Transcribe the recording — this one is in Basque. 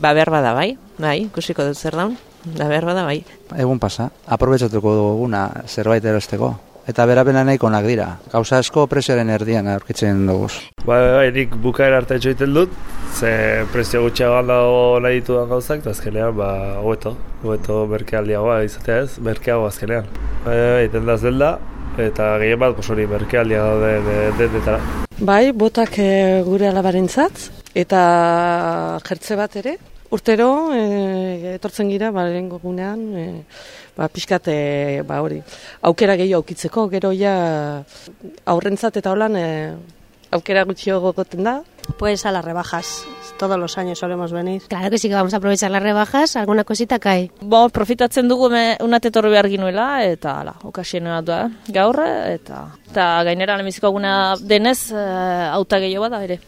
Ba, behar bada bai, bai, ikusiko dut zer daun, da behar bada bai. Egun pasa, aprobetsatuko duguna zerbait erosteko. Eta berapena nahiko onak dira. Gauza asko prezioaren erdian aurkitzen dugu. Ba, ba, nik bukaera arte joiten dut, ze prezio gutxiago handago nahi ditudan gauzak, eta azkenean, ba, hobeto, hobeto merkealdiagoa izatea ez, merkeago azkenean. Ba, iten da zelda, eta gehien bat, pos hori, merkealdia den dendetara. Bai, botak e, gure alabarentzat eta jertze bat ere. Urtero e, etortzen gira, ba, lehenko gunean, e, ba, pixkat, e, ba, hori, aukera gehiago aukitzeko, gero ja aurrentzat eta holan e, aukera gutxio gogoten da. Pues a las rebajas. Todos los años solemos venir. Claro que sí que vamos a aprovechar las rebajas, alguna cosita cae. Bo, profitatzen dugu me, unate torri behar ginuela, eta ala, okasieno da gaur, eta, eta gainera lemiziko denez, e, auta gehiago da ere.